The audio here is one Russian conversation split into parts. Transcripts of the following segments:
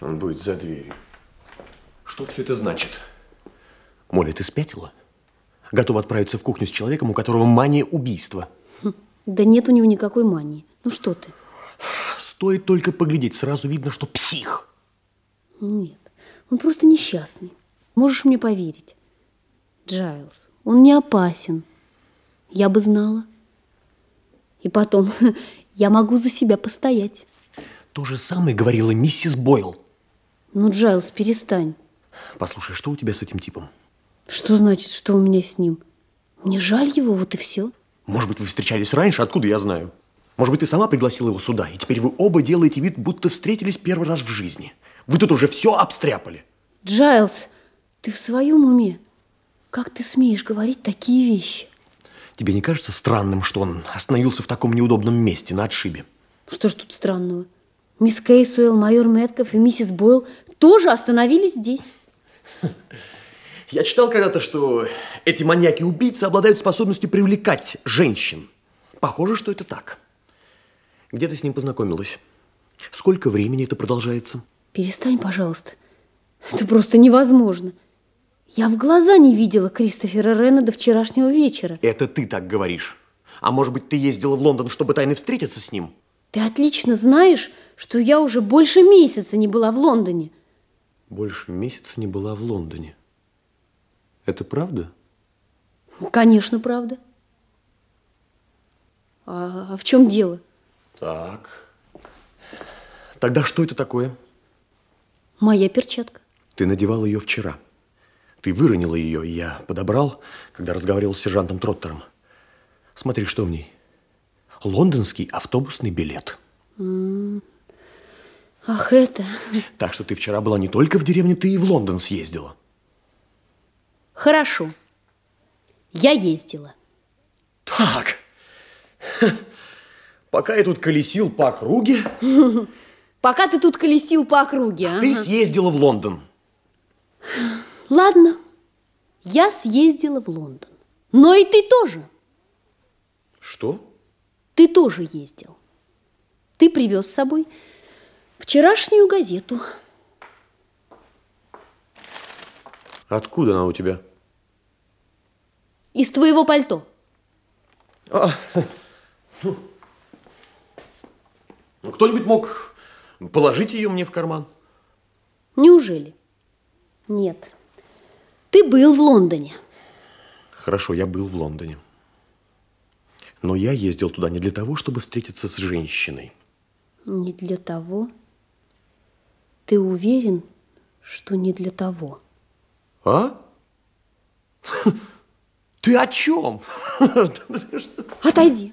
Он будет за дверью. Что все это значит? Молли, ты спятила? Готова отправиться в кухню с человеком, у которого мания убийства. Да нет у него никакой мании. Ну что ты? Стоит только поглядеть, сразу видно, что псих. Нет, он просто несчастный. Можешь мне поверить. Джайлз, он не опасен. Я бы знала. И потом, я могу за себя постоять. То же самое говорила миссис Бойл. Ну, Джайлз, перестань. Послушай, что у тебя с этим типом? Что значит, что у меня с ним? Мне жаль его, вот и все. Может быть, вы встречались раньше, откуда я знаю? Может быть, ты сама пригласила его сюда, и теперь вы оба делаете вид, будто встретились первый раз в жизни. Вы тут уже все обстряпали. Джайлз, ты в своем уме? Как ты смеешь говорить такие вещи? Тебе не кажется странным, что он остановился в таком неудобном месте, на отшибе? Что ж тут странного? Мисс Кейсуэлл, майор Мэтков и миссис Бойл тоже остановились здесь. Я читал когда-то, что эти маньяки-убийцы обладают способностью привлекать женщин. Похоже, что это так. Где ты с ним познакомилась? Сколько времени это продолжается? Перестань, пожалуйста. Это просто невозможно. Я в глаза не видела Кристофера Рена до вчерашнего вечера. Это ты так говоришь. А может быть, ты ездила в Лондон, чтобы тайно встретиться с ним? Ты отлично знаешь, что я уже больше месяца не была в Лондоне. Больше месяца не была в Лондоне. Это правда? Конечно, правда. А, а в чем дело? Так. Тогда что это такое? Моя перчатка. Ты надевал ее вчера. Ты выронила ее, и я подобрал, когда разговаривал с сержантом Троттером. Смотри, что в ней. Лондонский автобусный билет. Ах, это... Так что ты вчера была не только в деревне, ты и в Лондон съездила. Хорошо. Я ездила. Так. Пока я тут колесил по округе... Пока ты тут колесил по округе, а? Ты съездила в Лондон. Ладно, я съездила в Лондон. Но и ты тоже. Что? Ты тоже ездил. Ты привез с собой вчерашнюю газету. Откуда она у тебя? Из твоего пальто. А, ну, кто-нибудь мог положить ее мне в карман? Неужели? Нет. Ты был в Лондоне. Хорошо, я был в Лондоне. Но я ездил туда не для того, чтобы встретиться с женщиной. Не для того? Ты уверен, что не для того? А? Ты о чем? Отойди.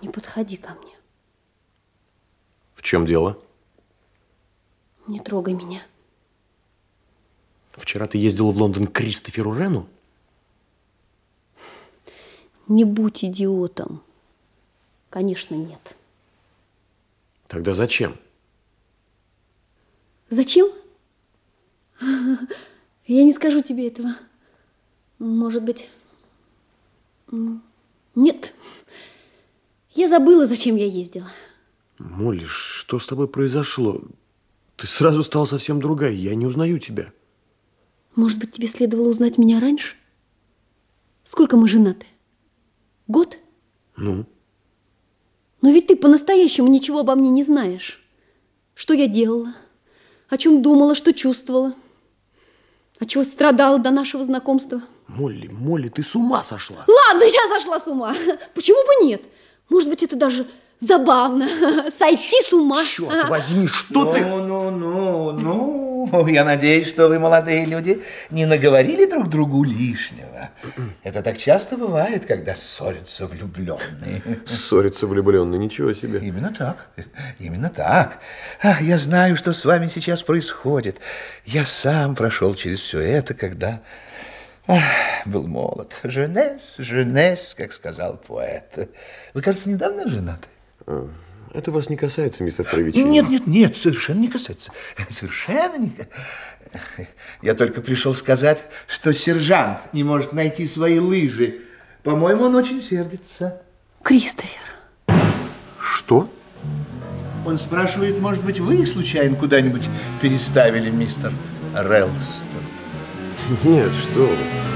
Не подходи ко мне. В чем дело? Не трогай меня. Вчера ты ездила в Лондон к Кристоферу Рену? Не будь идиотом. Конечно, нет. Тогда зачем? Зачем? Я не скажу тебе этого. Может быть... Нет. Я забыла, зачем я ездила. Молли, что с тобой произошло? Ты сразу стала совсем другая. Я не узнаю тебя. Может быть, тебе следовало узнать меня раньше? Сколько мы женаты? Ну? Но ведь ты по-настоящему ничего обо мне не знаешь. Что я делала? О чем думала, что чувствовала? От чего страдала до нашего знакомства? Молли, Молли, ты с ума сошла. Ладно, я сошла с ума. Почему бы нет? Может быть, это даже забавно. Сойти с ума. Черт возьми, что ты... Ну, ну, ну, ну. Я надеюсь, что вы, молодые люди, не наговорили друг другу лишнего. Это так часто бывает, когда ссорятся влюбленные. Ссорятся влюбленные, ничего себе. Именно так, именно так. Ах, я знаю, что с вами сейчас происходит. Я сам прошел через все это, когда... Ах, был молод. Женес, женес, как сказал поэт. Вы, кажется, недавно женаты? Это вас не касается, мистер Травичи. Нет, нет, нет, совершенно не касается. Совершенно не Я только пришел сказать, что сержант не может найти свои лыжи. По-моему, он очень сердится. Кристофер. Что? Он спрашивает, может быть, вы их случайно куда-нибудь переставили, мистер Релстон? Нет, что вы.